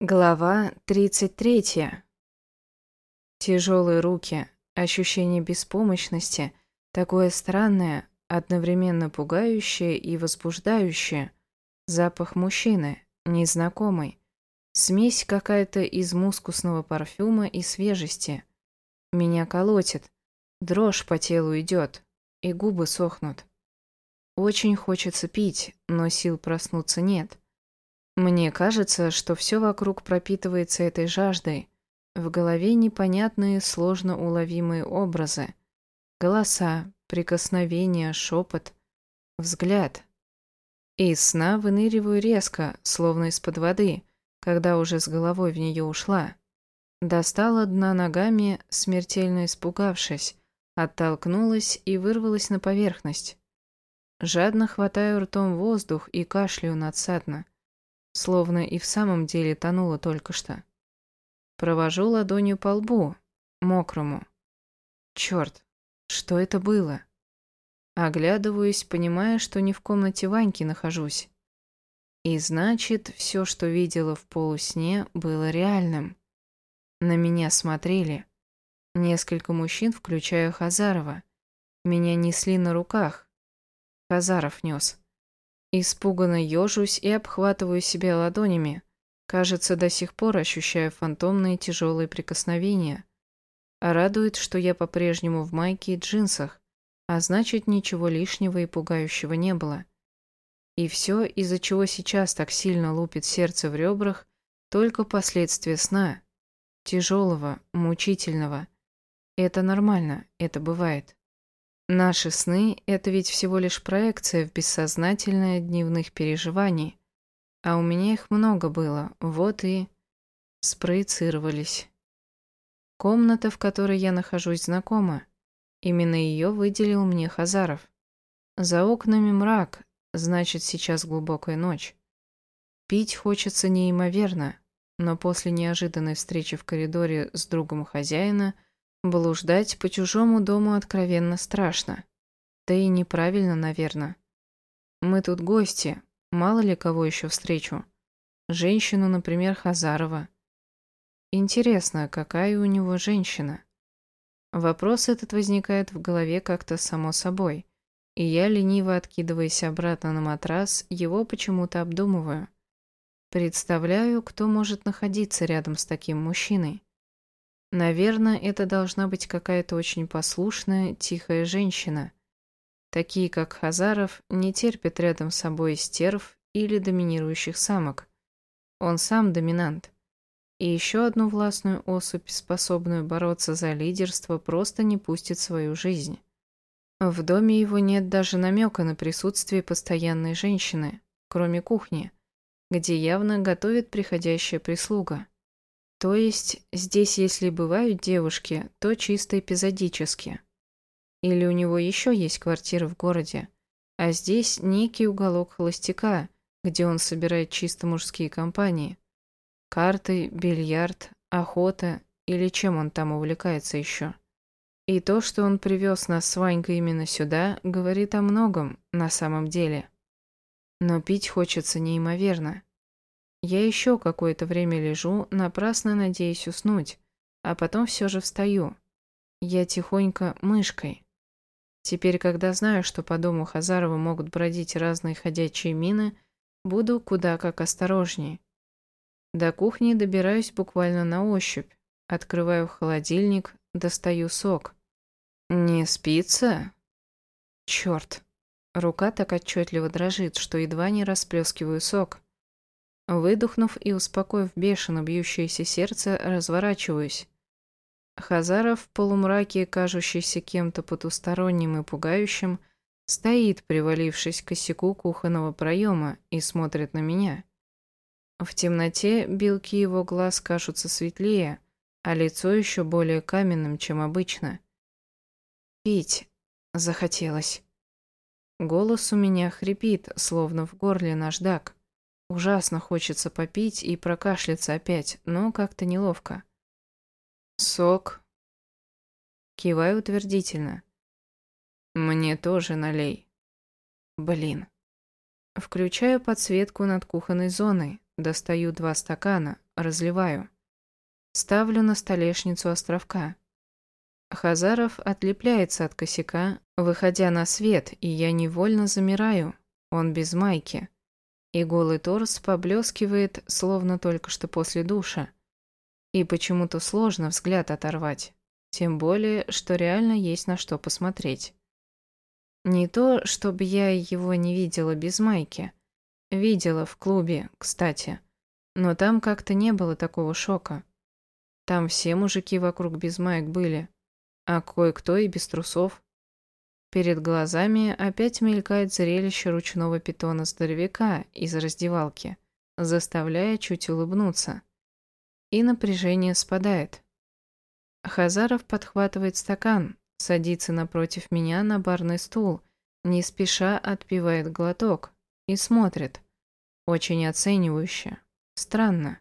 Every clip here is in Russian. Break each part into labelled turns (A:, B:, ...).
A: Глава 33. Тяжелые руки, ощущение беспомощности, такое странное, одновременно пугающее и возбуждающее. Запах мужчины, незнакомый. Смесь какая-то из мускусного парфюма и свежести. Меня колотит. Дрожь по телу идет, и губы сохнут. Очень хочется пить, но сил проснуться нет. Мне кажется, что все вокруг пропитывается этой жаждой. В голове непонятные, сложно уловимые образы. Голоса, прикосновения, шепот, взгляд. И из сна выныриваю резко, словно из-под воды, когда уже с головой в нее ушла. Достала дна ногами, смертельно испугавшись, оттолкнулась и вырвалась на поверхность. Жадно хватаю ртом воздух и кашляю надсадно словно и в самом деле тонула только что. Провожу ладонью по лбу, мокрому. Черт, что это было? Оглядываюсь, понимая, что не в комнате Ваньки нахожусь. И значит, все, что видела в полусне, было реальным. На меня смотрели. Несколько мужчин, включая Хазарова. Меня несли на руках. Хазаров нес. Испуганно ежусь и обхватываю себя ладонями. Кажется, до сих пор ощущаю фантомные тяжелые прикосновения. А радует, что я по-прежнему в майке и джинсах, а значит, ничего лишнего и пугающего не было. И все, из-за чего сейчас так сильно лупит сердце в ребрах, только последствия сна. Тяжелого, мучительного. Это нормально, это бывает. Наши сны — это ведь всего лишь проекция в бессознательное дневных переживаний. А у меня их много было, вот и... спроецировались. Комната, в которой я нахожусь, знакома. Именно ее выделил мне Хазаров. За окнами мрак, значит, сейчас глубокая ночь. Пить хочется неимоверно, но после неожиданной встречи в коридоре с другом хозяина — Блуждать по чужому дому откровенно страшно. Да и неправильно, наверное. Мы тут гости, мало ли кого еще встречу. Женщину, например, Хазарова. Интересно, какая у него женщина? Вопрос этот возникает в голове как-то само собой, и я, лениво откидываясь обратно на матрас, его почему-то обдумываю. Представляю, кто может находиться рядом с таким мужчиной. Наверное, это должна быть какая-то очень послушная, тихая женщина. Такие, как Хазаров, не терпят рядом с собой стерв или доминирующих самок. Он сам доминант. И еще одну властную особь, способную бороться за лидерство, просто не пустит свою жизнь. В доме его нет даже намека на присутствие постоянной женщины, кроме кухни, где явно готовит приходящая прислуга. То есть здесь, если бывают девушки, то чисто эпизодически. Или у него еще есть квартира в городе, а здесь некий уголок холостяка, где он собирает чисто мужские компании. Карты, бильярд, охота или чем он там увлекается еще. И то, что он привез нас с Ванькой именно сюда, говорит о многом на самом деле. Но пить хочется неимоверно. Я еще какое-то время лежу, напрасно надеясь уснуть, а потом все же встаю. Я тихонько мышкой. Теперь, когда знаю, что по дому Хазарова могут бродить разные ходячие мины, буду куда как осторожней. До кухни добираюсь буквально на ощупь. Открываю холодильник, достаю сок. «Не спится?» Черт. Рука так отчетливо дрожит, что едва не расплескиваю сок. Выдохнув и успокоив бешено бьющееся сердце, разворачиваюсь. Хазаров в полумраке, кажущийся кем-то потусторонним и пугающим, стоит, привалившись к косяку кухонного проема, и смотрит на меня. В темноте белки его глаз кажутся светлее, а лицо еще более каменным, чем обычно. Пить захотелось. Голос у меня хрипит, словно в горле наждак. Ужасно хочется попить и прокашляться опять, но как-то неловко. «Сок?» Киваю утвердительно. «Мне тоже налей». «Блин». Включаю подсветку над кухонной зоной, достаю два стакана, разливаю. Ставлю на столешницу островка. Хазаров отлепляется от косяка, выходя на свет, и я невольно замираю. Он без майки. И голый торс поблескивает, словно только что после душа. И почему-то сложно взгляд оторвать. Тем более, что реально есть на что посмотреть. Не то, чтобы я его не видела без майки. Видела в клубе, кстати. Но там как-то не было такого шока. Там все мужики вокруг без маек были а кое-кто и без трусов. Перед глазами опять мелькает зрелище ручного питона-здоровяка из раздевалки, заставляя чуть улыбнуться. И напряжение спадает. Хазаров подхватывает стакан, садится напротив меня на барный стул, не спеша отпивает глоток и смотрит. Очень оценивающе. Странно.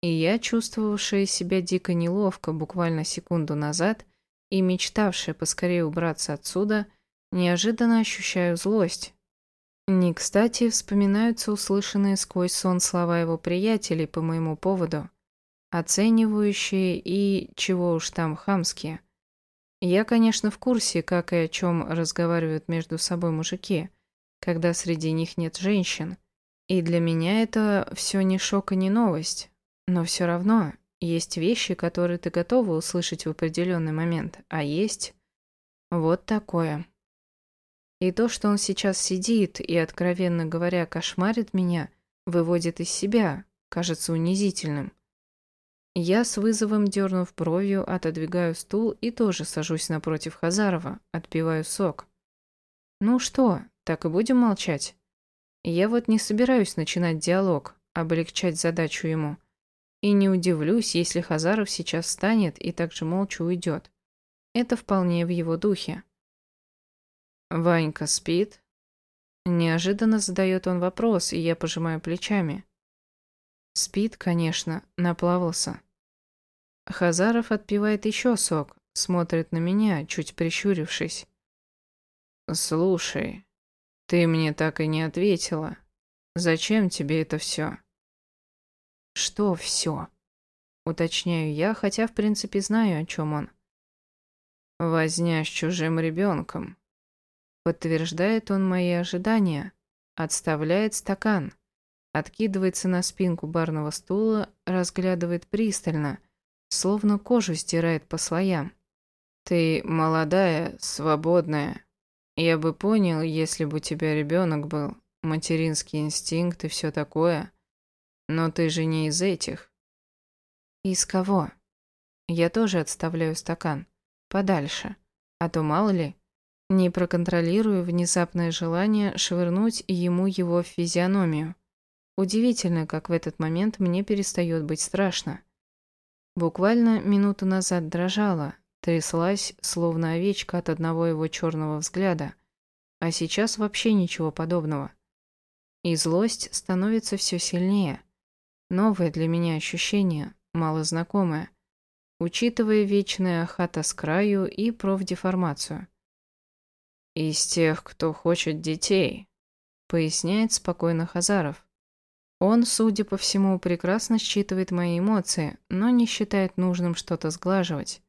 A: И я, чувствовавшая себя дико неловко буквально секунду назад, и мечтавшая поскорее убраться отсюда, неожиданно ощущаю злость. Не кстати вспоминаются услышанные сквозь сон слова его приятелей по моему поводу, оценивающие и, чего уж там, хамские. Я, конечно, в курсе, как и о чем разговаривают между собой мужики, когда среди них нет женщин, и для меня это все ни шок и не новость, но все равно есть вещи, которые ты готова услышать в определенный момент, а есть вот такое. И то, что он сейчас сидит и, откровенно говоря, кошмарит меня, выводит из себя, кажется унизительным. Я с вызовом дернув бровью, отодвигаю стул и тоже сажусь напротив Хазарова, отпиваю сок. Ну что, так и будем молчать? Я вот не собираюсь начинать диалог, облегчать задачу ему. И не удивлюсь, если Хазаров сейчас встанет и также молча уйдет. Это вполне в его духе. «Ванька спит?» Неожиданно задает он вопрос, и я пожимаю плечами. Спит, конечно, наплавался. Хазаров отпивает еще сок, смотрит на меня, чуть прищурившись. «Слушай, ты мне так и не ответила. Зачем тебе это все?» «Что все?» Уточняю я, хотя в принципе знаю, о чем он. «Возня с чужим ребенком». Подтверждает он мои ожидания. Отставляет стакан. Откидывается на спинку барного стула, разглядывает пристально, словно кожу стирает по слоям. «Ты молодая, свободная. Я бы понял, если бы у тебя ребенок был, материнский инстинкт и все такое. Но ты же не из этих. Из кого? Я тоже отставляю стакан. Подальше. А то мало ли. Не проконтролирую внезапное желание швырнуть ему его в физиономию. Удивительно, как в этот момент мне перестает быть страшно. Буквально минуту назад дрожала, тряслась, словно овечка от одного его черного взгляда. А сейчас вообще ничего подобного. И злость становится все сильнее. Новое для меня ощущение, малознакомое, учитывая вечное хата с краю и профдеформацию. «Из тех, кто хочет детей», — поясняет спокойно Хазаров. Он, судя по всему, прекрасно считывает мои эмоции, но не считает нужным что-то сглаживать.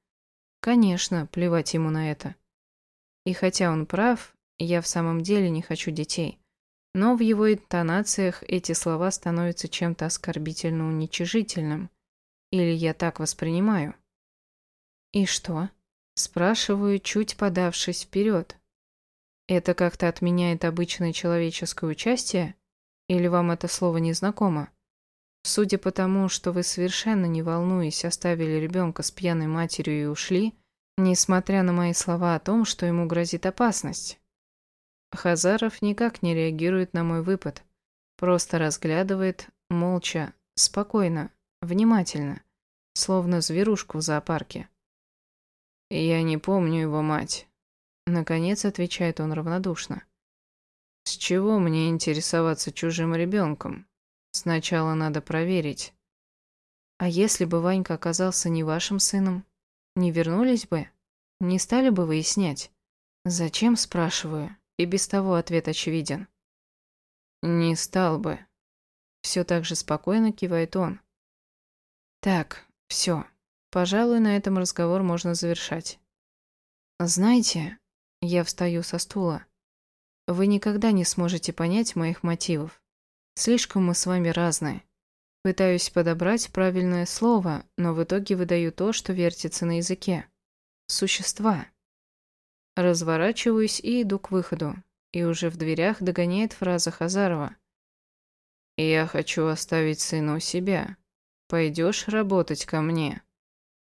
A: Конечно, плевать ему на это. И хотя он прав, я в самом деле не хочу детей. Но в его интонациях эти слова становятся чем-то оскорбительно уничижительным. Или я так воспринимаю? «И что?» Спрашиваю, чуть подавшись вперед. «Это как-то отменяет обычное человеческое участие? Или вам это слово не знакомо? Судя по тому, что вы совершенно не волнуясь оставили ребенка с пьяной матерью и ушли, несмотря на мои слова о том, что ему грозит опасность». Хазаров никак не реагирует на мой выпад. Просто разглядывает, молча, спокойно, внимательно, словно зверушку в зоопарке. «Я не помню его мать», — наконец отвечает он равнодушно. «С чего мне интересоваться чужим ребенком? Сначала надо проверить». «А если бы Ванька оказался не вашим сыном? Не вернулись бы? Не стали бы выяснять? Зачем, спрашиваю?» И без того ответ очевиден. «Не стал бы». Все так же спокойно кивает он. Так, все. Пожалуй, на этом разговор можно завершать. Знаете, я встаю со стула. Вы никогда не сможете понять моих мотивов. Слишком мы с вами разные. Пытаюсь подобрать правильное слово, но в итоге выдаю то, что вертится на языке. Существа. Разворачиваюсь и иду к выходу. И уже в дверях догоняет фраза Хазарова. «Я хочу оставить сына у себя. Пойдешь работать ко мне?»